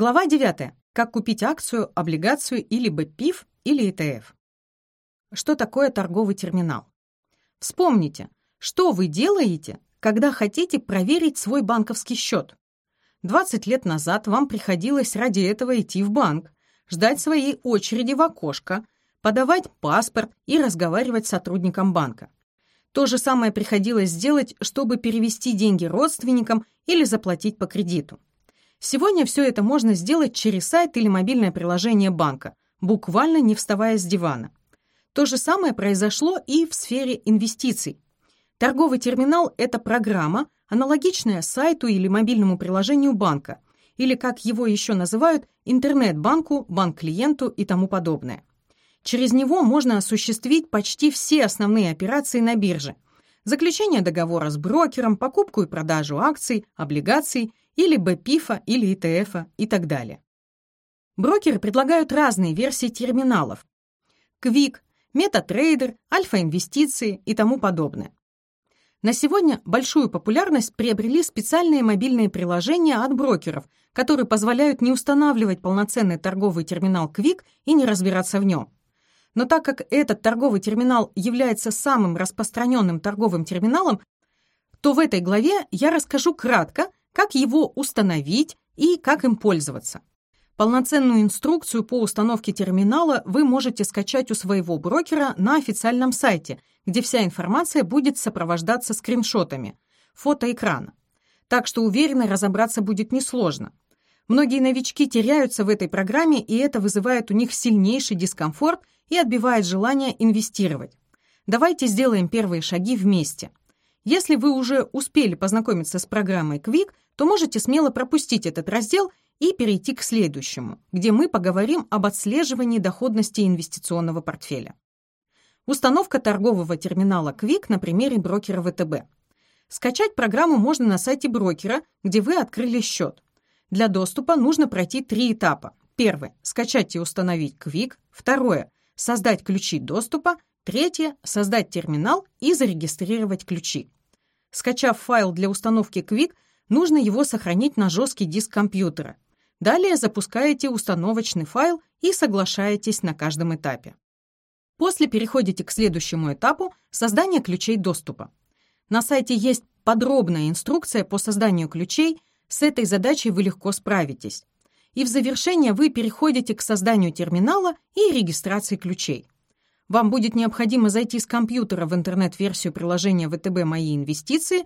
Глава 9. Как купить акцию, облигацию или БПИФ или ETF. Что такое торговый терминал? Вспомните, что вы делаете, когда хотите проверить свой банковский счет. 20 лет назад вам приходилось ради этого идти в банк, ждать своей очереди в окошко, подавать паспорт и разговаривать с сотрудником банка. То же самое приходилось сделать, чтобы перевести деньги родственникам или заплатить по кредиту. Сегодня все это можно сделать через сайт или мобильное приложение банка, буквально не вставая с дивана. То же самое произошло и в сфере инвестиций. Торговый терминал – это программа, аналогичная сайту или мобильному приложению банка, или, как его еще называют, интернет-банку, банк-клиенту и тому подобное. Через него можно осуществить почти все основные операции на бирже. Заключение договора с брокером, покупку и продажу акций, облигаций или БПИФа, или ИТФа и так далее. Брокеры предлагают разные версии терминалов. Квик, MetaTrader, Альфа-инвестиции и тому подобное. На сегодня большую популярность приобрели специальные мобильные приложения от брокеров, которые позволяют не устанавливать полноценный торговый терминал Quick и не разбираться в нем. Но так как этот торговый терминал является самым распространенным торговым терминалом, то в этой главе я расскажу кратко, как его установить и как им пользоваться. Полноценную инструкцию по установке терминала вы можете скачать у своего брокера на официальном сайте, где вся информация будет сопровождаться скриншотами, фото экрана. Так что уверенно разобраться будет несложно. Многие новички теряются в этой программе, и это вызывает у них сильнейший дискомфорт и отбивает желание инвестировать. Давайте сделаем первые шаги вместе. Если вы уже успели познакомиться с программой Quick, то можете смело пропустить этот раздел и перейти к следующему, где мы поговорим об отслеживании доходности инвестиционного портфеля. Установка торгового терминала Quick на примере брокера ВТБ. Скачать программу можно на сайте брокера, где вы открыли счет. Для доступа нужно пройти три этапа. Первый – скачать и установить Quick. Второе – создать ключи доступа. Третье – создать терминал и зарегистрировать ключи. Скачав файл для установки Quick, нужно его сохранить на жесткий диск компьютера. Далее запускаете установочный файл и соглашаетесь на каждом этапе. После переходите к следующему этапу – создания ключей доступа. На сайте есть подробная инструкция по созданию ключей, с этой задачей вы легко справитесь. И в завершение вы переходите к созданию терминала и регистрации ключей. Вам будет необходимо зайти с компьютера в интернет-версию приложения ВТБ «Мои инвестиции»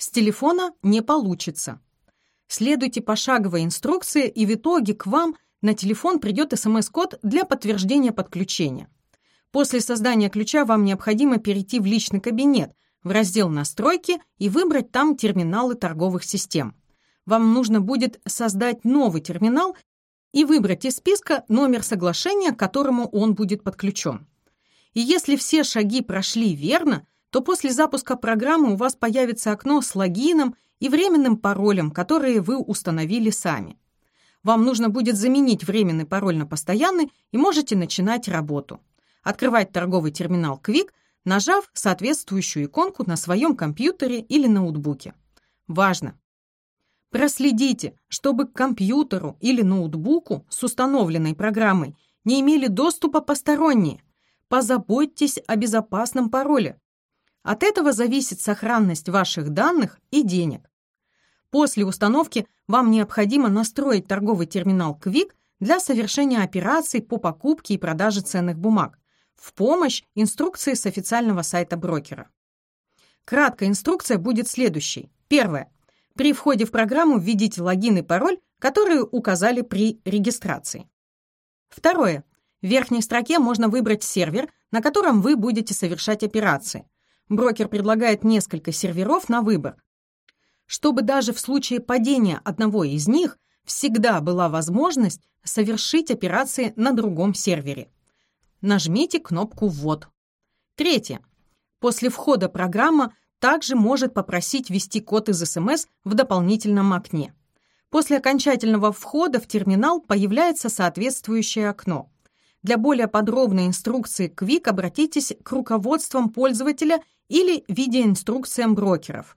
С телефона не получится. Следуйте пошаговой инструкции, и в итоге к вам на телефон придет смс-код для подтверждения подключения. После создания ключа вам необходимо перейти в личный кабинет, в раздел «Настройки» и выбрать там терминалы торговых систем. Вам нужно будет создать новый терминал и выбрать из списка номер соглашения, к которому он будет подключен. И если все шаги прошли верно, то после запуска программы у вас появится окно с логином и временным паролем, которые вы установили сами. Вам нужно будет заменить временный пароль на постоянный и можете начинать работу. Открывать торговый терминал Quick, нажав соответствующую иконку на своем компьютере или ноутбуке. Важно! Проследите, чтобы к компьютеру или ноутбуку с установленной программой не имели доступа посторонние. Позаботьтесь о безопасном пароле, от этого зависит сохранность ваших данных и денег. После установки вам необходимо настроить торговый терминал Quick для совершения операций по покупке и продаже ценных бумаг в помощь инструкции с официального сайта брокера. Краткая инструкция будет следующей. Первое. При входе в программу введите логин и пароль, которые указали при регистрации. Второе. В верхней строке можно выбрать сервер, на котором вы будете совершать операции – Брокер предлагает несколько серверов на выбор, чтобы даже в случае падения одного из них всегда была возможность совершить операции на другом сервере. Нажмите кнопку «Ввод». Третье. После входа программа также может попросить ввести код из СМС в дополнительном окне. После окончательного входа в терминал появляется соответствующее окно. Для более подробной инструкции Quick обратитесь к руководствам пользователя или видеоинструкциям брокеров.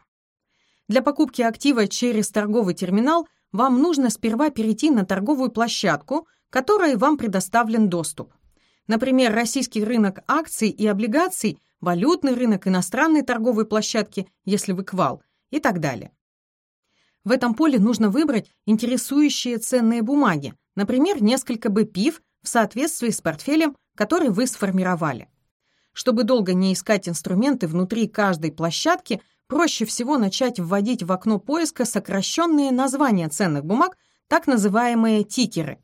Для покупки актива через торговый терминал вам нужно сперва перейти на торговую площадку, которой вам предоставлен доступ. Например, российский рынок акций и облигаций, валютный рынок, иностранные торговые площадки, если вы квал, и так далее. В этом поле нужно выбрать интересующие ценные бумаги, например, несколько БПИФ в соответствии с портфелем, который вы сформировали. Чтобы долго не искать инструменты внутри каждой площадки, проще всего начать вводить в окно поиска сокращенные названия ценных бумаг, так называемые тикеры.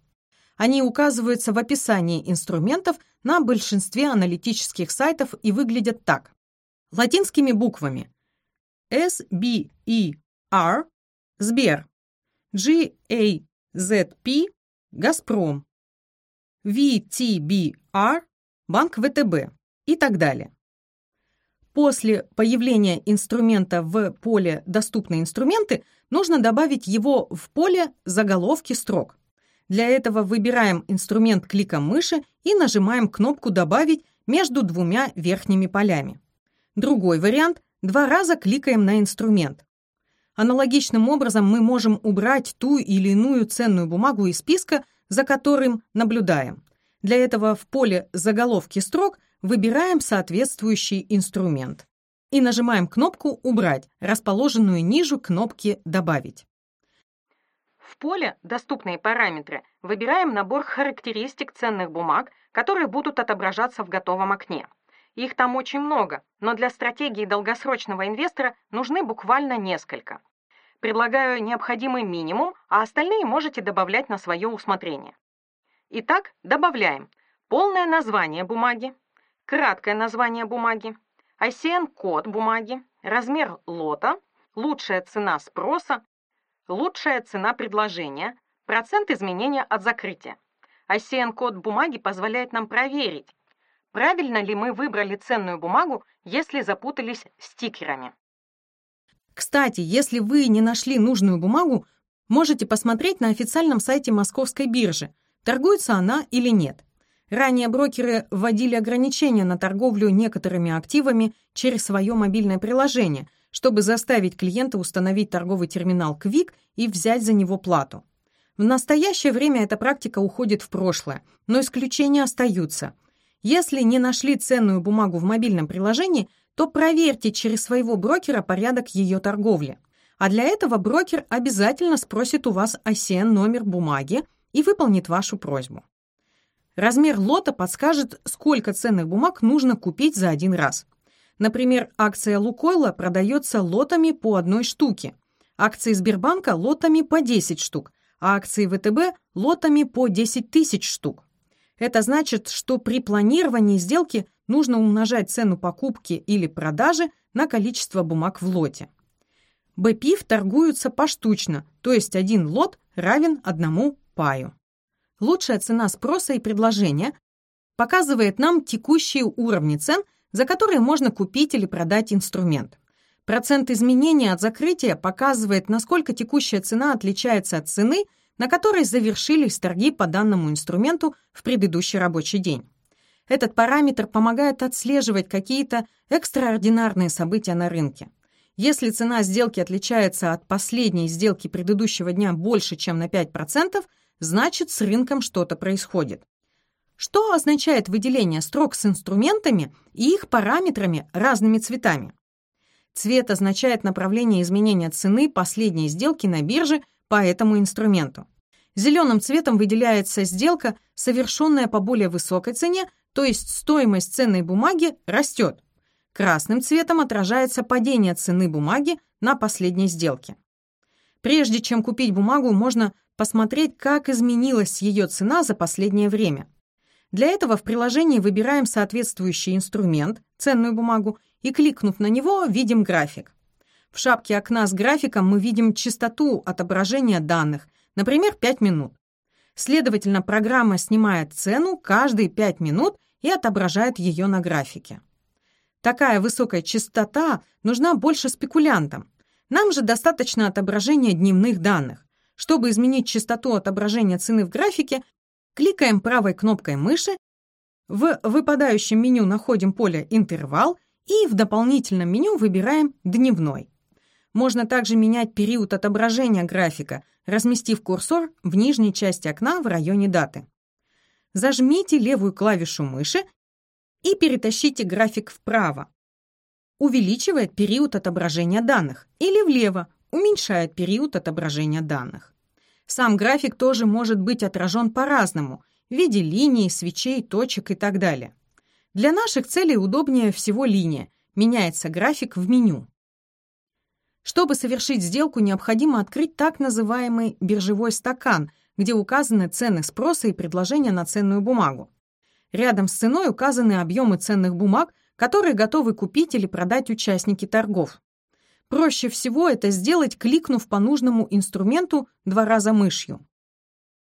Они указываются в описании инструментов на большинстве аналитических сайтов и выглядят так. Латинскими буквами SBER – Сбер, GAZP – Газпром, VTBR – Банк ВТБ и так далее. После появления инструмента в поле «Доступные инструменты» нужно добавить его в поле «Заголовки строк». Для этого выбираем инструмент кликом мыши и нажимаем кнопку «Добавить» между двумя верхними полями. Другой вариант – два раза кликаем на инструмент. Аналогичным образом мы можем убрать ту или иную ценную бумагу из списка, за которым наблюдаем. Для этого в поле «Заголовки строк» выбираем соответствующий инструмент и нажимаем кнопку «Убрать», расположенную ниже кнопки «Добавить». В поле «Доступные параметры» выбираем набор характеристик ценных бумаг, которые будут отображаться в готовом окне. Их там очень много, но для стратегии долгосрочного инвестора нужны буквально несколько. Предлагаю необходимый минимум, а остальные можете добавлять на свое усмотрение. Итак, добавляем полное название бумаги, краткое название бумаги, ICN-код бумаги, размер лота, лучшая цена спроса, лучшая цена предложения, процент изменения от закрытия. ICN-код бумаги позволяет нам проверить, правильно ли мы выбрали ценную бумагу, если запутались стикерами. Кстати, если вы не нашли нужную бумагу, можете посмотреть на официальном сайте Московской биржи, торгуется она или нет. Ранее брокеры вводили ограничения на торговлю некоторыми активами через свое мобильное приложение – чтобы заставить клиента установить торговый терминал Quick и взять за него плату. В настоящее время эта практика уходит в прошлое, но исключения остаются. Если не нашли ценную бумагу в мобильном приложении, то проверьте через своего брокера порядок ее торговли. А для этого брокер обязательно спросит у вас ICN номер бумаги и выполнит вашу просьбу. Размер лота подскажет, сколько ценных бумаг нужно купить за один раз. Например, акция Лукойла продается лотами по одной штуке, акции Сбербанка лотами по 10 штук, а акции ВТБ лотами по 10 тысяч штук. Это значит, что при планировании сделки нужно умножать цену покупки или продажи на количество бумаг в лоте. БПИФ торгуются поштучно, то есть один лот равен одному паю. Лучшая цена спроса и предложения показывает нам текущие уровни цен – за которые можно купить или продать инструмент. Процент изменения от закрытия показывает, насколько текущая цена отличается от цены, на которой завершились торги по данному инструменту в предыдущий рабочий день. Этот параметр помогает отслеживать какие-то экстраординарные события на рынке. Если цена сделки отличается от последней сделки предыдущего дня больше, чем на 5%, значит с рынком что-то происходит. Что означает выделение строк с инструментами и их параметрами разными цветами? Цвет означает направление изменения цены последней сделки на бирже по этому инструменту. Зеленым цветом выделяется сделка, совершенная по более высокой цене, то есть стоимость ценной бумаги растет. Красным цветом отражается падение цены бумаги на последней сделке. Прежде чем купить бумагу, можно посмотреть, как изменилась ее цена за последнее время. Для этого в приложении выбираем соответствующий инструмент, ценную бумагу, и, кликнув на него, видим график. В шапке окна с графиком мы видим частоту отображения данных, например, 5 минут. Следовательно, программа снимает цену каждые 5 минут и отображает ее на графике. Такая высокая частота нужна больше спекулянтам. Нам же достаточно отображения дневных данных. Чтобы изменить частоту отображения цены в графике, Кликаем правой кнопкой мыши, в выпадающем меню находим поле «Интервал» и в дополнительном меню выбираем «Дневной». Можно также менять период отображения графика, разместив курсор в нижней части окна в районе даты. Зажмите левую клавишу мыши и перетащите график вправо. Увеличивает период отображения данных или влево, уменьшает период отображения данных. Сам график тоже может быть отражен по-разному в виде линий, свечей, точек и так далее. Для наших целей удобнее всего линия, меняется график в меню. Чтобы совершить сделку, необходимо открыть так называемый биржевой стакан, где указаны цены спроса и предложения на ценную бумагу. Рядом с ценой указаны объемы ценных бумаг, которые готовы купить или продать участники торгов. Проще всего это сделать, кликнув по нужному инструменту два раза мышью.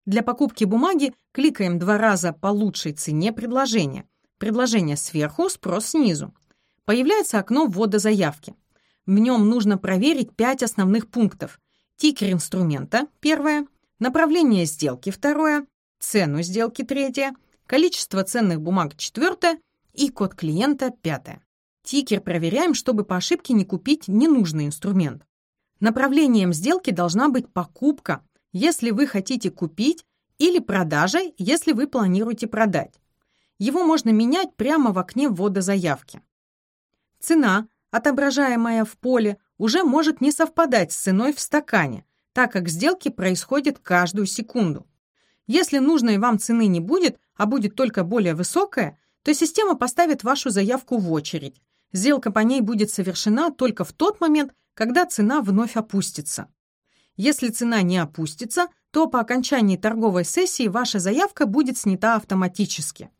Для покупки бумаги кликаем два раза по лучшей цене предложения. Предложение сверху, спрос снизу. Появляется окно ввода заявки. В нем нужно проверить пять основных пунктов. Тикер инструмента – первое, направление сделки – второе, цену сделки – третье, количество ценных бумаг – четвертое и код клиента – пятое. Тикер проверяем, чтобы по ошибке не купить ненужный инструмент. Направлением сделки должна быть покупка, если вы хотите купить, или продажей, если вы планируете продать. Его можно менять прямо в окне ввода заявки. Цена, отображаемая в поле, уже может не совпадать с ценой в стакане, так как сделки происходят каждую секунду. Если нужной вам цены не будет, а будет только более высокая, то система поставит вашу заявку в очередь, Сделка по ней будет совершена только в тот момент, когда цена вновь опустится. Если цена не опустится, то по окончании торговой сессии ваша заявка будет снята автоматически.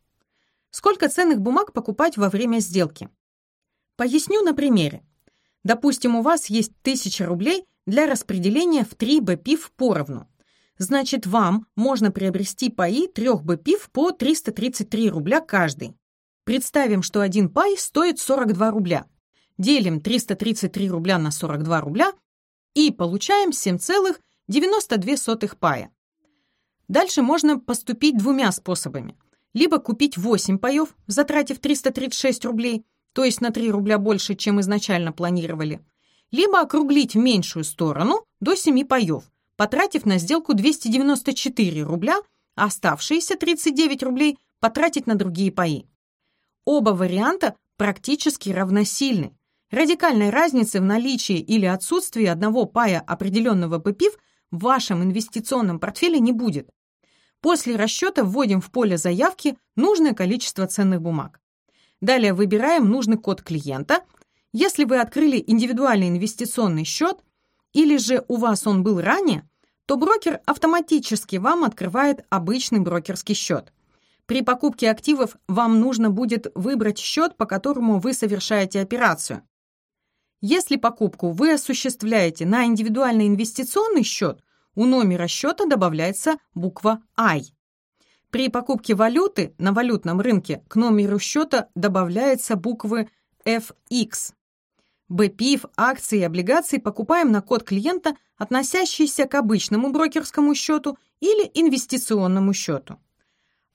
Сколько ценных бумаг покупать во время сделки? Поясню на примере. Допустим, у вас есть 1000 рублей для распределения в 3 БПИФ поровну. Значит, вам можно приобрести паи 3 БПИФ по 333 рубля каждый. Представим, что один пай стоит 42 рубля. Делим 333 рубля на 42 рубля и получаем 7,92 пая. Дальше можно поступить двумя способами. Либо купить 8 паев, затратив 336 рублей, то есть на 3 рубля больше, чем изначально планировали, либо округлить в меньшую сторону до 7 паев, потратив на сделку 294 рубля, а оставшиеся 39 рублей потратить на другие паи. Оба варианта практически равносильны. Радикальной разницы в наличии или отсутствии одного пая определенного ППИФ в вашем инвестиционном портфеле не будет. После расчета вводим в поле заявки нужное количество ценных бумаг. Далее выбираем нужный код клиента. Если вы открыли индивидуальный инвестиционный счет или же у вас он был ранее, то брокер автоматически вам открывает обычный брокерский счет. При покупке активов вам нужно будет выбрать счет, по которому вы совершаете операцию. Если покупку вы осуществляете на индивидуальный инвестиционный счет, у номера счета добавляется буква I. При покупке валюты на валютном рынке к номеру счета добавляются буквы FX. БПИФ, акции и облигации покупаем на код клиента, относящийся к обычному брокерскому счету или инвестиционному счету.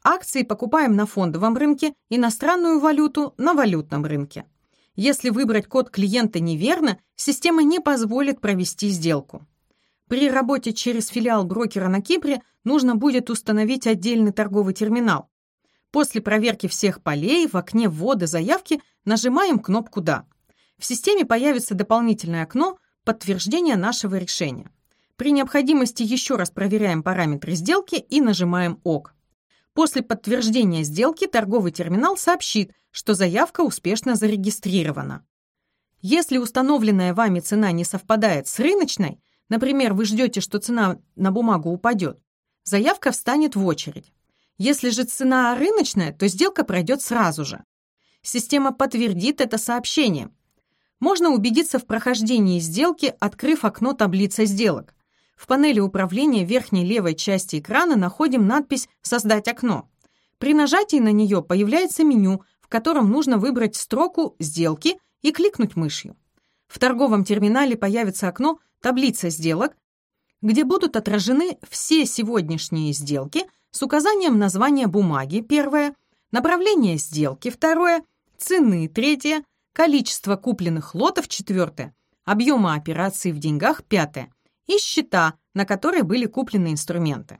Акции покупаем на фондовом рынке, иностранную валюту на валютном рынке. Если выбрать код клиента неверно, система не позволит провести сделку. При работе через филиал брокера на Кипре нужно будет установить отдельный торговый терминал. После проверки всех полей в окне ввода заявки нажимаем кнопку «Да». В системе появится дополнительное окно подтверждения нашего решения. При необходимости еще раз проверяем параметры сделки и нажимаем «Ок». После подтверждения сделки торговый терминал сообщит, что заявка успешно зарегистрирована. Если установленная вами цена не совпадает с рыночной, например, вы ждете, что цена на бумагу упадет, заявка встанет в очередь. Если же цена рыночная, то сделка пройдет сразу же. Система подтвердит это сообщение. Можно убедиться в прохождении сделки, открыв окно таблицы сделок. В панели управления верхней левой части экрана находим надпись «Создать окно». При нажатии на нее появляется меню, в котором нужно выбрать строку «Сделки» и кликнуть мышью. В торговом терминале появится окно «Таблица сделок», где будут отражены все сегодняшние сделки с указанием названия бумаги, первое, направление сделки, второе, цены, третье, количество купленных лотов, четвертое, объема операций в деньгах – пятое, и счета, на которые были куплены инструменты.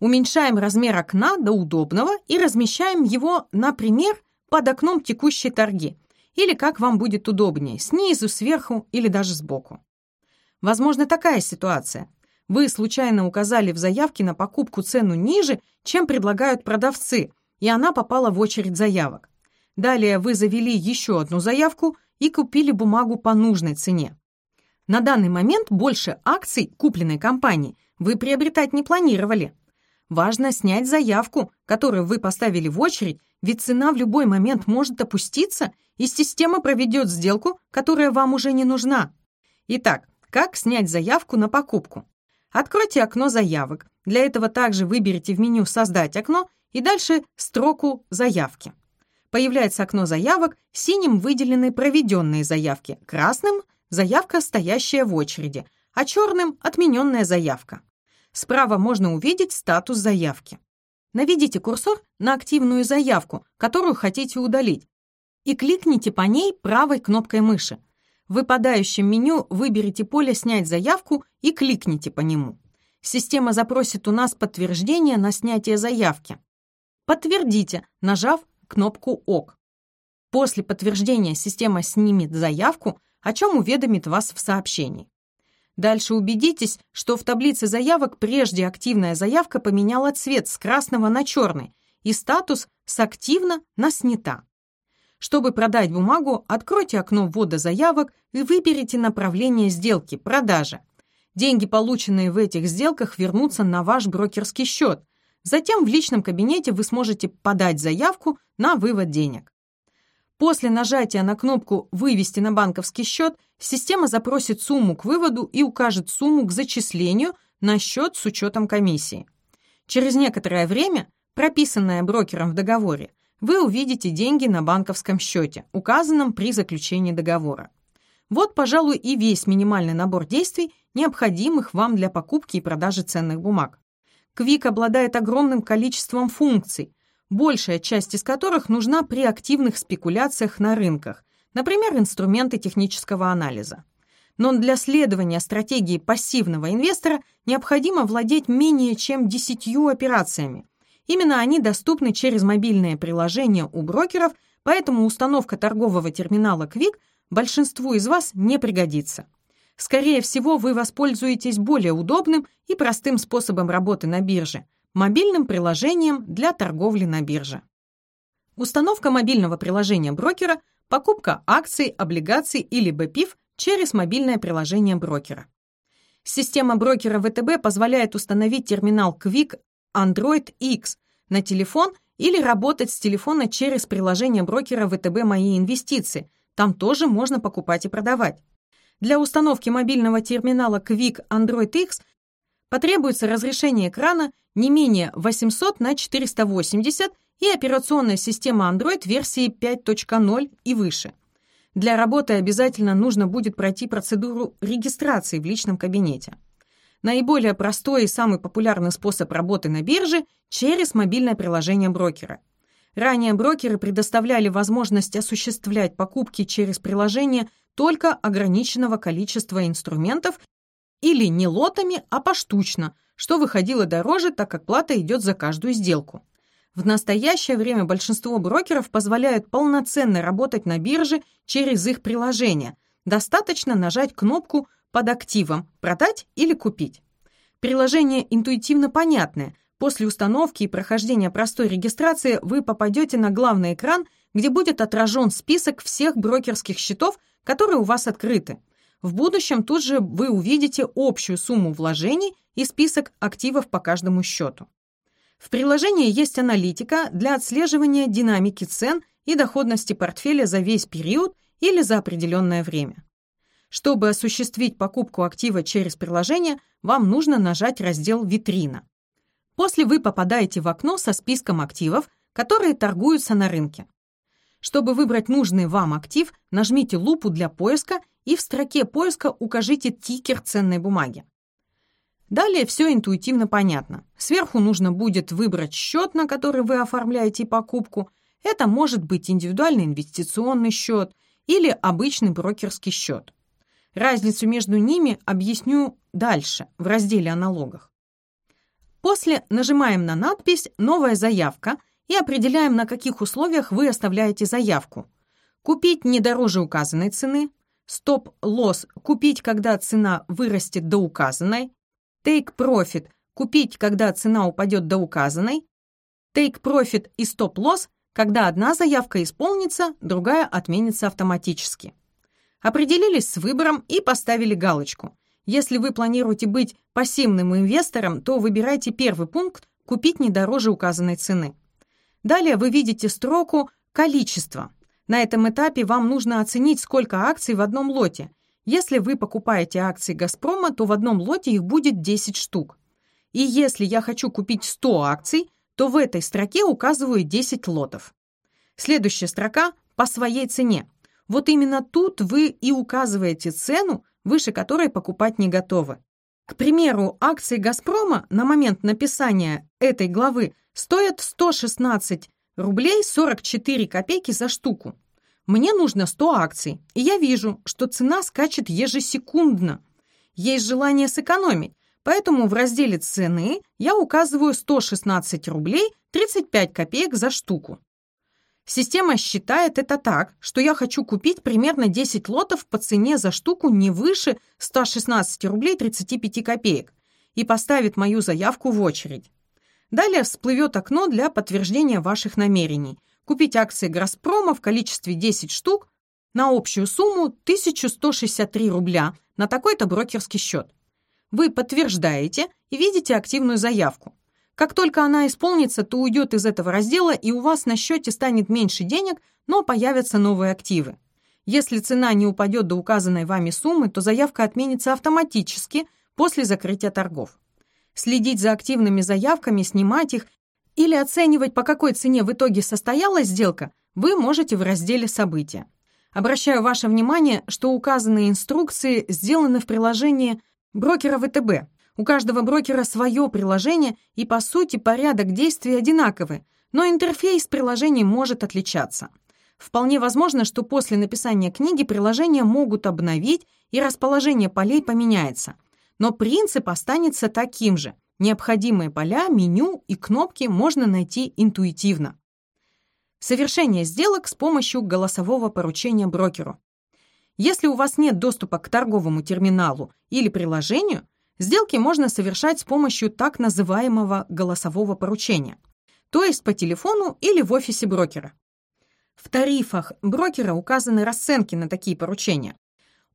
Уменьшаем размер окна до удобного и размещаем его, например, под окном текущей торги, или как вам будет удобнее, снизу, сверху или даже сбоку. Возможно такая ситуация. Вы случайно указали в заявке на покупку цену ниже, чем предлагают продавцы, и она попала в очередь заявок. Далее вы завели еще одну заявку и купили бумагу по нужной цене. На данный момент больше акций купленной компании вы приобретать не планировали. Важно снять заявку, которую вы поставили в очередь, ведь цена в любой момент может опуститься, и система проведет сделку, которая вам уже не нужна. Итак, как снять заявку на покупку? Откройте окно заявок. Для этого также выберите в меню «Создать окно» и дальше строку «Заявки». Появляется окно заявок, синим выделены проведенные заявки, красным – заявка, стоящая в очереди, а черным – отмененная заявка. Справа можно увидеть статус заявки. Наведите курсор на активную заявку, которую хотите удалить, и кликните по ней правой кнопкой мыши. В выпадающем меню выберите поле «Снять заявку» и кликните по нему. Система запросит у нас подтверждение на снятие заявки. Подтвердите, нажав кнопку «Ок». После подтверждения система снимет заявку, о чем уведомит вас в сообщении. Дальше убедитесь, что в таблице заявок прежде активная заявка поменяла цвет с красного на черный и статус с «активно» на «снята». Чтобы продать бумагу, откройте окно ввода заявок и выберите направление сделки «Продажа». Деньги, полученные в этих сделках, вернутся на ваш брокерский счет. Затем в личном кабинете вы сможете подать заявку на вывод денег. После нажатия на кнопку «Вывести на банковский счет» система запросит сумму к выводу и укажет сумму к зачислению на счет с учетом комиссии. Через некоторое время, прописанное брокером в договоре, вы увидите деньги на банковском счете, указанном при заключении договора. Вот, пожалуй, и весь минимальный набор действий, необходимых вам для покупки и продажи ценных бумаг. Квик обладает огромным количеством функций, большая часть из которых нужна при активных спекуляциях на рынках, например, инструменты технического анализа. Но для следования стратегии пассивного инвестора необходимо владеть менее чем 10 операциями. Именно они доступны через мобильное приложение у брокеров, поэтому установка торгового терминала Quick большинству из вас не пригодится. Скорее всего, вы воспользуетесь более удобным и простым способом работы на бирже – мобильным приложением для торговли на бирже. Установка мобильного приложения брокера, покупка акций, облигаций или БПИФ через мобильное приложение брокера. Система брокера ВТБ позволяет установить терминал Quick Android X на телефон или работать с телефона через приложение брокера ВТБ «Мои инвестиции». Там тоже можно покупать и продавать. Для установки мобильного терминала Quick Android X потребуется разрешение экрана не менее 800 на 480 и операционная система Android версии 5.0 и выше. Для работы обязательно нужно будет пройти процедуру регистрации в личном кабинете. Наиболее простой и самый популярный способ работы на бирже – через мобильное приложение брокера. Ранее брокеры предоставляли возможность осуществлять покупки через приложение только ограниченного количества инструментов или не лотами, а поштучно, что выходило дороже, так как плата идет за каждую сделку. В настоящее время большинство брокеров позволяют полноценно работать на бирже через их приложение. Достаточно нажать кнопку под активом «Продать» или «Купить». Приложение интуитивно понятное. После установки и прохождения простой регистрации вы попадете на главный экран, где будет отражен список всех брокерских счетов, которые у вас открыты. В будущем тут же вы увидите общую сумму вложений и список активов по каждому счету. В приложении есть аналитика для отслеживания динамики цен и доходности портфеля за весь период или за определенное время. Чтобы осуществить покупку актива через приложение, вам нужно нажать раздел «Витрина». После вы попадаете в окно со списком активов, которые торгуются на рынке. Чтобы выбрать нужный вам актив, нажмите лупу для поиска и в строке поиска укажите тикер ценной бумаги. Далее все интуитивно понятно. Сверху нужно будет выбрать счет, на который вы оформляете покупку. Это может быть индивидуальный инвестиционный счет или обычный брокерский счет. Разницу между ними объясню дальше, в разделе о налогах. После нажимаем на надпись «Новая заявка» и определяем, на каких условиях вы оставляете заявку. Купить не дороже указанной цены, стоп-лосс – купить, когда цена вырастет до указанной, take profit – купить, когда цена упадет до указанной, take profit и стоп-лосс – когда одна заявка исполнится, другая отменится автоматически. Определились с выбором и поставили галочку. Если вы планируете быть пассивным инвестором, то выбирайте первый пункт «Купить не дороже указанной цены». Далее вы видите строку «Количество». На этом этапе вам нужно оценить, сколько акций в одном лоте. Если вы покупаете акции «Газпрома», то в одном лоте их будет 10 штук. И если я хочу купить 100 акций, то в этой строке указываю 10 лотов. Следующая строка «По своей цене». Вот именно тут вы и указываете цену, выше которой покупать не готовы. К примеру, акции «Газпрома» на момент написания этой главы стоят 116 рублей 44 копейки за штуку. Мне нужно 100 акций, и я вижу, что цена скачет ежесекундно. Есть желание сэкономить, поэтому в разделе «Цены» я указываю 116 рублей 35 копеек за штуку. Система считает это так, что я хочу купить примерно 10 лотов по цене за штуку не выше 116 рублей 35 копеек и поставит мою заявку в очередь. Далее всплывет окно для подтверждения ваших намерений. Купить акции «Газпрома» в количестве 10 штук на общую сумму 1163 рубля на такой-то брокерский счет. Вы подтверждаете и видите активную заявку. Как только она исполнится, то уйдет из этого раздела, и у вас на счете станет меньше денег, но появятся новые активы. Если цена не упадет до указанной вами суммы, то заявка отменится автоматически после закрытия торгов. Следить за активными заявками, снимать их или оценивать, по какой цене в итоге состоялась сделка, вы можете в разделе «События». Обращаю ваше внимание, что указанные инструкции сделаны в приложении брокера ВТБ, у каждого брокера свое приложение, и, по сути, порядок действий одинаковый, но интерфейс приложений может отличаться. Вполне возможно, что после написания книги приложения могут обновить, и расположение полей поменяется. Но принцип останется таким же. Необходимые поля, меню и кнопки можно найти интуитивно. Совершение сделок с помощью голосового поручения брокеру. Если у вас нет доступа к торговому терминалу или приложению, Сделки можно совершать с помощью так называемого голосового поручения, то есть по телефону или в офисе брокера. В тарифах брокера указаны расценки на такие поручения.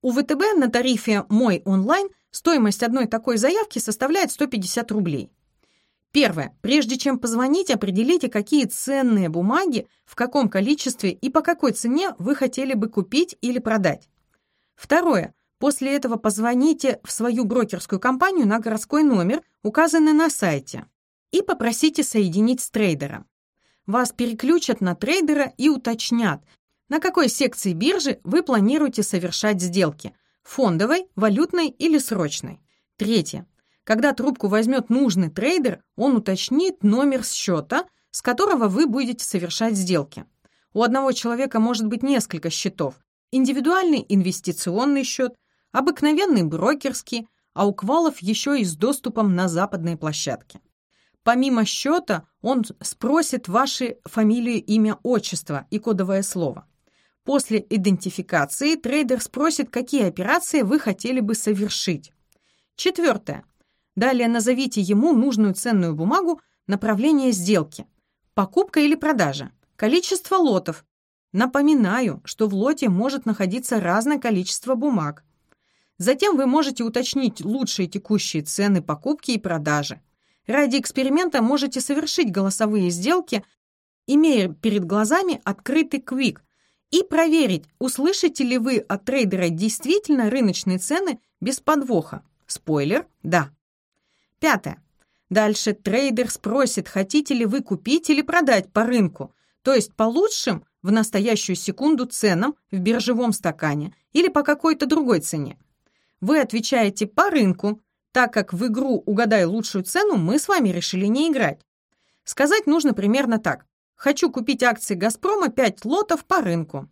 У ВТБ на тарифе «Мой онлайн» стоимость одной такой заявки составляет 150 рублей. Первое. Прежде чем позвонить, определите, какие ценные бумаги, в каком количестве и по какой цене вы хотели бы купить или продать. Второе. После этого позвоните в свою брокерскую компанию на городской номер, указанный на сайте, и попросите соединить с трейдером. Вас переключат на трейдера и уточнят, на какой секции биржи вы планируете совершать сделки – фондовой, валютной или срочной. Третье. Когда трубку возьмет нужный трейдер, он уточнит номер счета, с которого вы будете совершать сделки. У одного человека может быть несколько счетов. Индивидуальный инвестиционный счет, обыкновенный брокерский, а у Квалов еще и с доступом на западные площадки. Помимо счета, он спросит ваши фамилию, имя, отчество и кодовое слово. После идентификации трейдер спросит, какие операции вы хотели бы совершить. Четвертое. Далее назовите ему нужную ценную бумагу, направление сделки. Покупка или продажа. Количество лотов. Напоминаю, что в лоте может находиться разное количество бумаг. Затем вы можете уточнить лучшие текущие цены покупки и продажи. Ради эксперимента можете совершить голосовые сделки, имея перед глазами открытый квик, и проверить, услышите ли вы от трейдера действительно рыночные цены без подвоха. Спойлер – да. Пятое. Дальше трейдер спросит, хотите ли вы купить или продать по рынку, то есть по лучшим в настоящую секунду ценам в биржевом стакане или по какой-то другой цене. Вы отвечаете по рынку, так как в игру «Угадай лучшую цену» мы с вами решили не играть. Сказать нужно примерно так. Хочу купить акции «Газпрома» 5 лотов по рынку.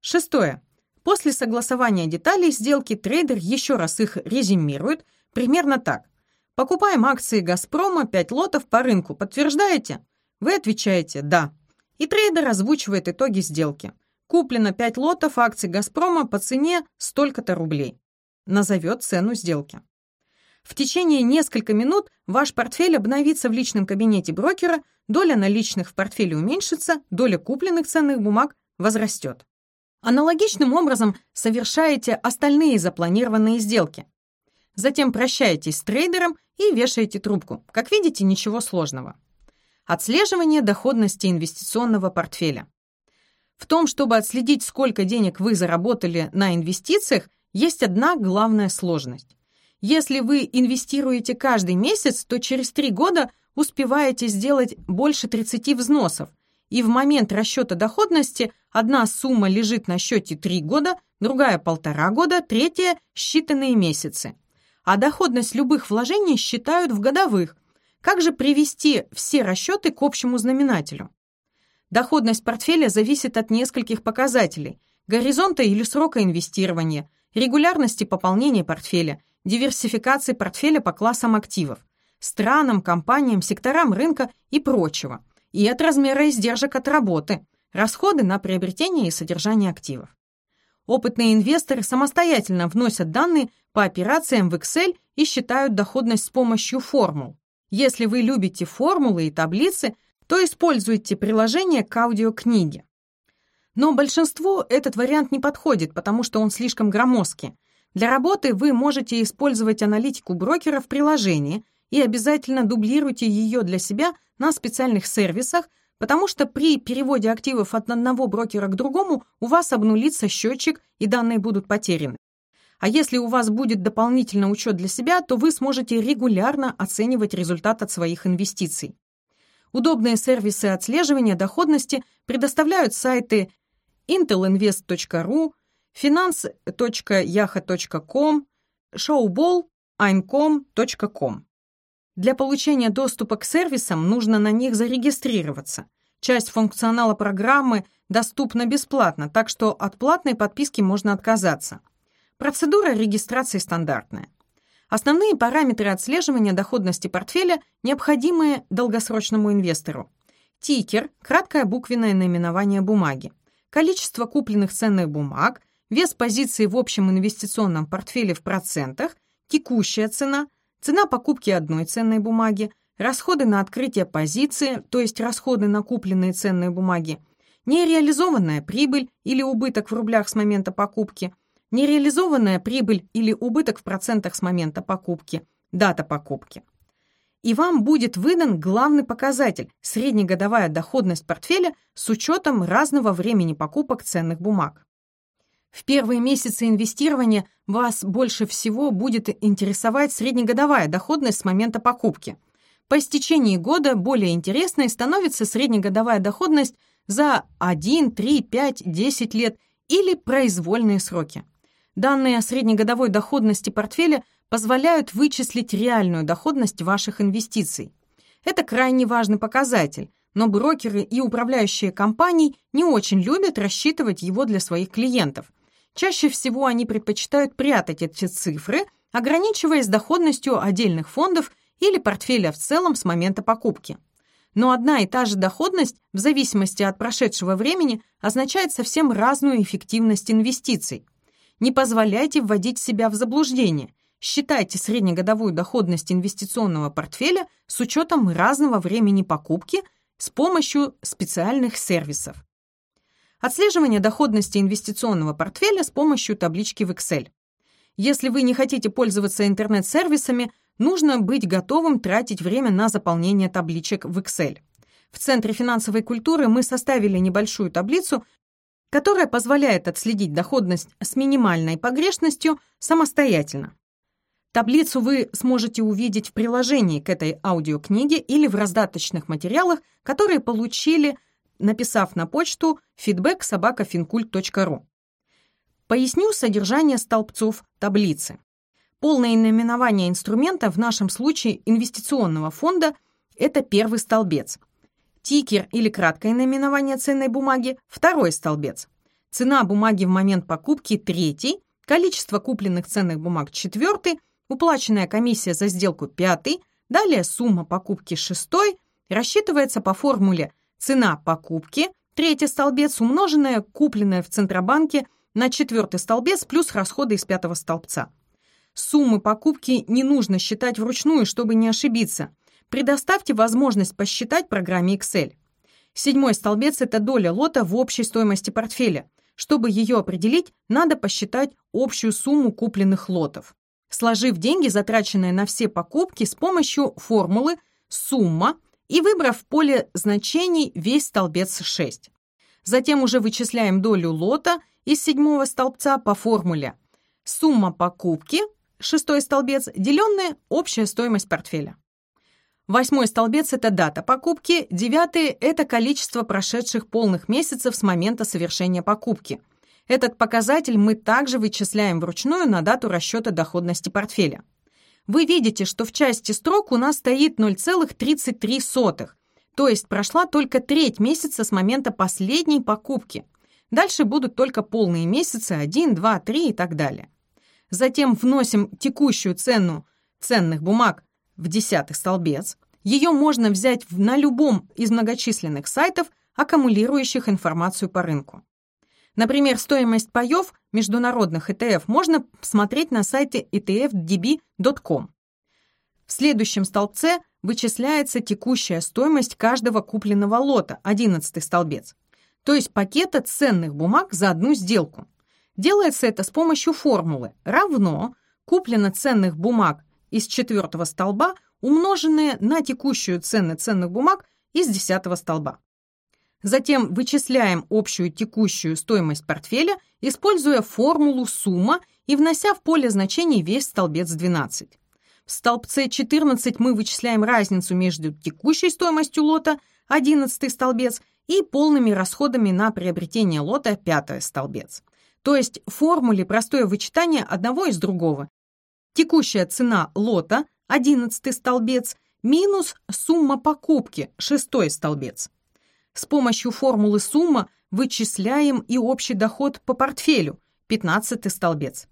Шестое. После согласования деталей сделки трейдер еще раз их резюмирует примерно так. Покупаем акции «Газпрома» 5 лотов по рынку. Подтверждаете? Вы отвечаете «да». И трейдер озвучивает итоги сделки. Куплено 5 лотов акций «Газпрома» по цене столько-то рублей. Назовет цену сделки. В течение нескольких минут ваш портфель обновится в личном кабинете брокера, доля наличных в портфеле уменьшится, доля купленных ценных бумаг возрастет. Аналогичным образом совершаете остальные запланированные сделки. Затем прощаетесь с трейдером и вешаете трубку. Как видите, ничего сложного. Отслеживание доходности инвестиционного портфеля. В том, чтобы отследить, сколько денег вы заработали на инвестициях, есть одна главная сложность. Если вы инвестируете каждый месяц, то через три года успеваете сделать больше 30 взносов, и в момент расчета доходности одна сумма лежит на счете 3 года, другая полтора года, третья – считанные месяцы. А доходность любых вложений считают в годовых. Как же привести все расчеты к общему знаменателю? Доходность портфеля зависит от нескольких показателей – горизонта или срока инвестирования, регулярности пополнения портфеля – диверсификации портфеля по классам активов, странам, компаниям, секторам рынка и прочего, и от размера издержек от работы, расходы на приобретение и содержание активов. Опытные инвесторы самостоятельно вносят данные по операциям в Excel и считают доходность с помощью формул. Если вы любите формулы и таблицы, то используйте приложение к аудиокниге. Но большинству этот вариант не подходит, потому что он слишком громоздкий, для работы вы можете использовать аналитику брокера в приложении и обязательно дублируйте ее для себя на специальных сервисах, потому что при переводе активов от одного брокера к другому у вас обнулится счетчик и данные будут потеряны. А если у вас будет дополнительно учет для себя, то вы сможете регулярно оценивать результат от своих инвестиций. Удобные сервисы отслеживания доходности предоставляют сайты intelinvest.ru, finance.yaha.com, showball.aincom.com. Для получения доступа к сервисам нужно на них зарегистрироваться. Часть функционала программы доступна бесплатно, так что от платной подписки можно отказаться. Процедура регистрации стандартная. Основные параметры отслеживания доходности портфеля, необходимые долгосрочному инвестору. Тикер – краткое буквенное наименование бумаги. Количество купленных ценных бумаг, вес позиции в общем инвестиционном портфеле в процентах, текущая цена, цена покупки одной ценной бумаги, расходы на открытие позиции, то есть расходы на купленные ценные бумаги, нереализованная прибыль или убыток в рублях с момента покупки, нереализованная прибыль или убыток в процентах с момента покупки, дата покупки. И вам будет выдан главный показатель – среднегодовая доходность портфеля с учетом разного времени покупок ценных бумаг. В первые месяцы инвестирования вас больше всего будет интересовать среднегодовая доходность с момента покупки. По истечении года более интересной становится среднегодовая доходность за 1, 3, 5, 10 лет или произвольные сроки. Данные о среднегодовой доходности портфеля позволяют вычислить реальную доходность ваших инвестиций. Это крайне важный показатель, но брокеры и управляющие компании не очень любят рассчитывать его для своих клиентов – Чаще всего они предпочитают прятать эти цифры, ограничиваясь доходностью отдельных фондов или портфеля в целом с момента покупки. Но одна и та же доходность, в зависимости от прошедшего времени, означает совсем разную эффективность инвестиций. Не позволяйте вводить себя в заблуждение. Считайте среднегодовую доходность инвестиционного портфеля с учетом разного времени покупки с помощью специальных сервисов. Отслеживание доходности инвестиционного портфеля с помощью таблички в Excel. Если вы не хотите пользоваться интернет-сервисами, нужно быть готовым тратить время на заполнение табличек в Excel. В Центре финансовой культуры мы составили небольшую таблицу, которая позволяет отследить доходность с минимальной погрешностью самостоятельно. Таблицу вы сможете увидеть в приложении к этой аудиокниге или в раздаточных материалах, которые получили – написав на почту feedback собакафинкульт.ру. Поясню содержание столбцов таблицы. Полное наименование инструмента в нашем случае инвестиционного фонда – это первый столбец. Тикер или краткое наименование ценной бумаги – второй столбец. цена бумаги в момент покупки – третий, количество купленных ценных бумаг – четвертый, уплаченная комиссия за сделку – пятый, далее сумма покупки – шестой, рассчитывается по формуле цена покупки, третий столбец, умноженная купленная в Центробанке на четвертый столбец плюс расходы из пятого столбца. Суммы покупки не нужно считать вручную, чтобы не ошибиться. Предоставьте возможность посчитать программе Excel. Седьмой столбец – это доля лота в общей стоимости портфеля. Чтобы ее определить, надо посчитать общую сумму купленных лотов. Сложив деньги, затраченные на все покупки, с помощью формулы «сумма» и выбрав в поле значений весь столбец 6. Затем уже вычисляем долю лота из седьмого столбца по формуле «сумма покупки» шестой столбец, деленная общая стоимость портфеля. Восьмой столбец – это дата покупки, девятый – это количество прошедших полных месяцев с момента совершения покупки. Этот показатель мы также вычисляем вручную на дату расчета доходности портфеля. Вы видите, что в части строк у нас стоит 0,33, то есть прошла только треть месяца с момента последней покупки. Дальше будут только полные месяцы 1, 2, 3 и так далее. Затем вносим текущую цену ценных бумаг в десятый столбец. Ее можно взять на любом из многочисленных сайтов, аккумулирующих информацию по рынку. Например, стоимость паев международных ETF можно смотреть на сайте etfdb.com. В следующем столбце вычисляется текущая стоимость каждого купленного лота, 11 столбец, то есть пакета ценных бумаг за одну сделку. Делается это с помощью формулы равно куплено ценных бумаг из четвертого столба, умноженные на текущую цены ценных бумаг из десятого столба. Затем вычисляем общую текущую стоимость портфеля, используя формулу сумма и внося в поле значений весь столбец 12. В столбце 14 мы вычисляем разницу между текущей стоимостью лота, 11 столбец, и полными расходами на приобретение лота, 5 столбец. То есть в формуле простое вычитание одного из другого. Текущая цена лота, 11 столбец, минус сумма покупки, 6 столбец. С помощью формулы сумма вычисляем и общий доход по портфелю, 15 столбец.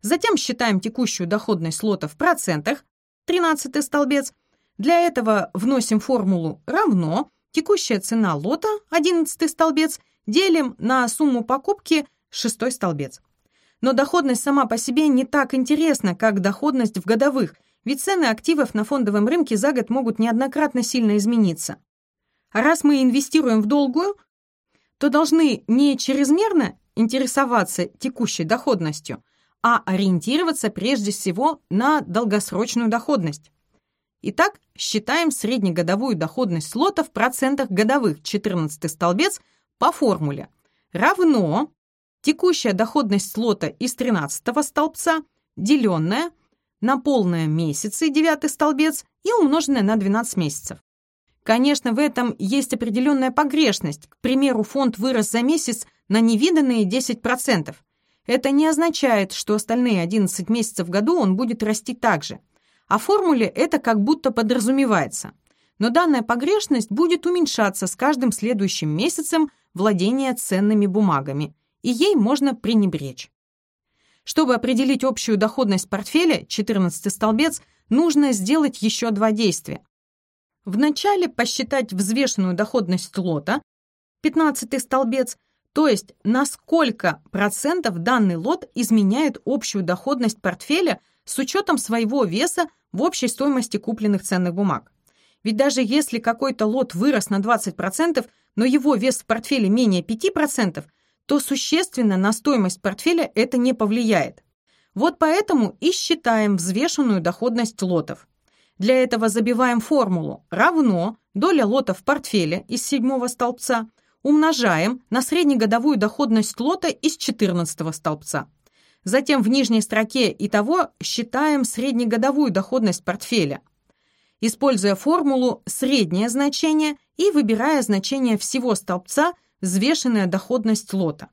Затем считаем текущую доходность лота в процентах, 13 столбец. Для этого вносим формулу равно текущая цена лота, 11 столбец, делим на сумму покупки шестой столбец. Но доходность сама по себе не так интересна, как доходность в годовых, ведь цены активов на фондовом рынке за год могут неоднократно сильно измениться. Раз мы инвестируем в долгую, то должны не чрезмерно интересоваться текущей доходностью, а ориентироваться прежде всего на долгосрочную доходность. Итак, считаем среднегодовую доходность лота в процентах годовых, 14 столбец, по формуле равно Текущая доходность слота из 13 столбца, деленная на полные месяцы, 9 столбец, и умноженная на 12 месяцев. Конечно, в этом есть определенная погрешность. К примеру, фонд вырос за месяц на невиданные 10%. Это не означает, что остальные 11 месяцев в году он будет расти так же. О формуле это как будто подразумевается. Но данная погрешность будет уменьшаться с каждым следующим месяцем владения ценными бумагами – и ей можно пренебречь. Чтобы определить общую доходность портфеля, 14 столбец, нужно сделать еще два действия. Вначале посчитать взвешенную доходность лота, 15 столбец, то есть на сколько процентов данный лот изменяет общую доходность портфеля с учетом своего веса в общей стоимости купленных ценных бумаг. Ведь даже если какой-то лот вырос на 20%, но его вес в портфеле менее 5%, то существенно на стоимость портфеля это не повлияет. Вот поэтому и считаем взвешенную доходность лотов. Для этого забиваем формулу равно доля лотов в портфеле из седьмого столбца умножаем на среднегодовую доходность лота из 14 столбца. Затем в нижней строке итого считаем среднегодовую доходность портфеля, используя формулу «среднее значение» и выбирая значение всего столбца взвешенная доходность лота.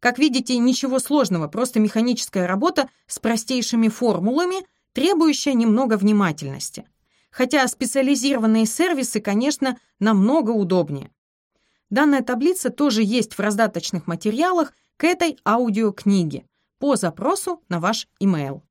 Как видите, ничего сложного, просто механическая работа с простейшими формулами, требующая немного внимательности. Хотя специализированные сервисы, конечно, намного удобнее. Данная таблица тоже есть в раздаточных материалах к этой аудиокниге по запросу на ваш email.